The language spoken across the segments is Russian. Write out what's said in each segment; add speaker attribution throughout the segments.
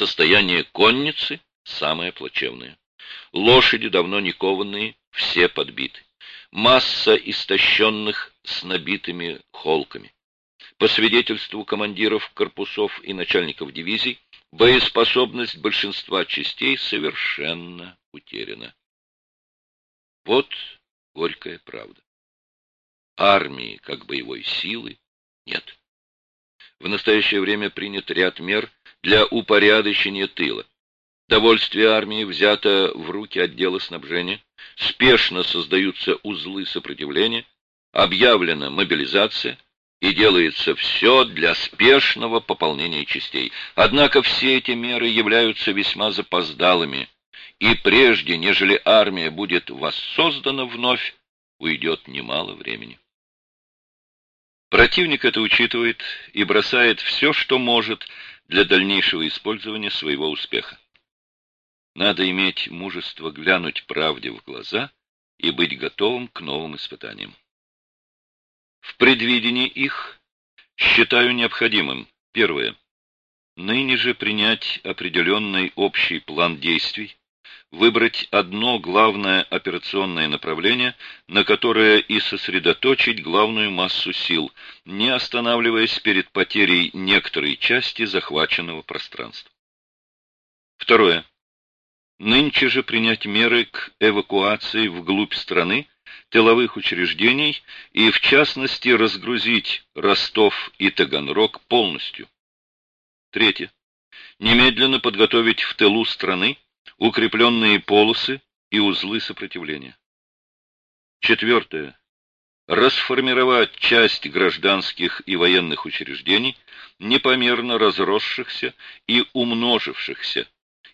Speaker 1: Состояние конницы самое плачевное. Лошади, давно не кованные, все подбиты. Масса истощенных с набитыми холками. По свидетельству командиров корпусов и начальников дивизий, боеспособность большинства частей совершенно утеряна. Вот горькая правда. Армии как боевой силы нет. В настоящее время принят ряд мер для упорядочения тыла. Довольствие армии взято в руки отдела снабжения, спешно создаются узлы сопротивления, объявлена мобилизация и делается все для спешного пополнения частей. Однако все эти меры являются весьма запоздалыми, и прежде, нежели армия будет воссоздана вновь, уйдет немало времени. Противник это учитывает и бросает все, что может, для дальнейшего использования своего успеха. Надо иметь мужество глянуть правде в глаза и быть готовым к новым испытаниям. В предвидении их считаю необходимым, первое, ныне же принять определенный общий план действий, выбрать одно главное операционное направление, на которое и сосредоточить главную массу сил, не останавливаясь перед потерей некоторой части захваченного пространства. Второе. Нынче же принять меры к эвакуации вглубь страны, тыловых учреждений и, в частности, разгрузить Ростов и Таганрог полностью. Третье. Немедленно подготовить в тылу страны укрепленные полосы и узлы сопротивления. Четвертое. Расформировать часть гражданских и военных учреждений, непомерно разросшихся и умножившихся,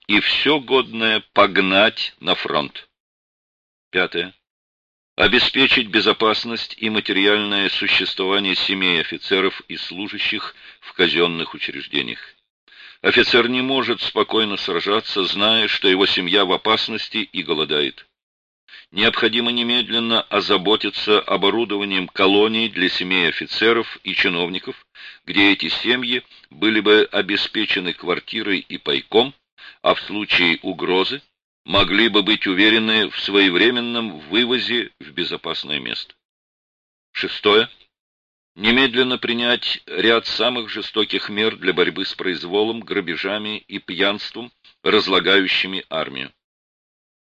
Speaker 1: и все годное погнать на фронт. Пятое. Обеспечить безопасность и материальное существование семей офицеров и служащих в казенных учреждениях. Офицер не может спокойно сражаться, зная, что его семья в опасности и голодает. Необходимо немедленно озаботиться оборудованием колоний для семей офицеров и чиновников, где эти семьи были бы обеспечены квартирой и пайком, а в случае угрозы могли бы быть уверены в своевременном вывозе в безопасное место. Шестое немедленно принять ряд самых жестоких мер для борьбы с произволом, грабежами и пьянством, разлагающими армию.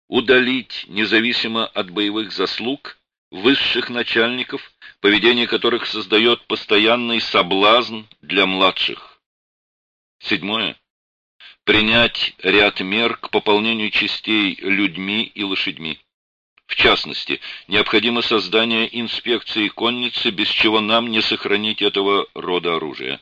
Speaker 1: Удалить, независимо от боевых заслуг, высших начальников, поведение которых создает постоянный соблазн для младших. Седьмое. Принять ряд мер к пополнению частей людьми и лошадьми. В частности, необходимо создание инспекции конницы, без чего нам не сохранить этого рода оружия.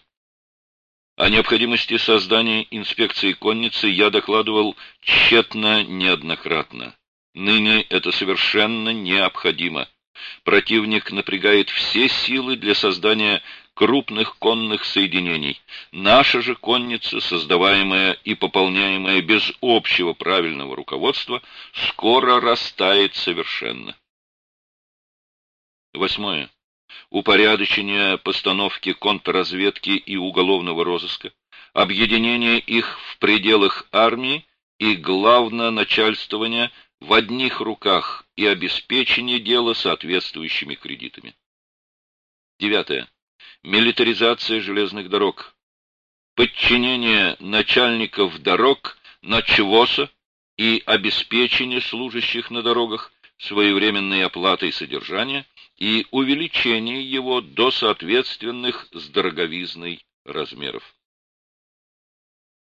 Speaker 1: О необходимости создания инспекции конницы я докладывал тщетно неоднократно. Ныне это совершенно необходимо. Противник напрягает все силы для создания крупных конных соединений. Наша же конница, создаваемая и пополняемая без общего правильного руководства, скоро растает совершенно. Восьмое. Упорядочение постановки контрразведки и уголовного розыска, объединение их в пределах армии и, главное, начальствование в одних руках и обеспечение дела соответствующими кредитами. Девятое милитаризация железных дорог, подчинение начальников дорог начвоса и обеспечение служащих на дорогах своевременной оплатой содержания и увеличение его до соответственных с дороговизной размеров.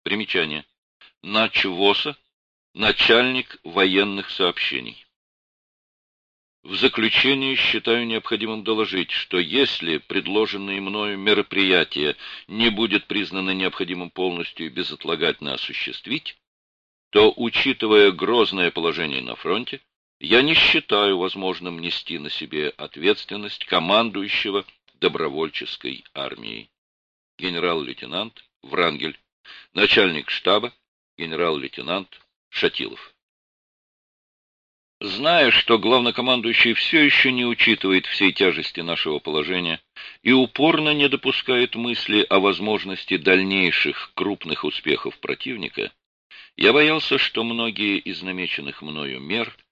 Speaker 1: Примечание. Начвоса – начальник военных сообщений. В заключение считаю необходимым доложить, что если предложенное мною мероприятие не будет признано необходимым полностью и безотлагательно осуществить, то, учитывая грозное положение на фронте, я не считаю возможным нести на себе ответственность командующего добровольческой армией. Генерал-лейтенант Врангель, начальник штаба, генерал-лейтенант Шатилов. Зная, что главнокомандующий все еще не учитывает всей тяжести нашего положения и упорно не допускает мысли о возможности дальнейших крупных успехов противника, я боялся, что многие из намеченных мною мер –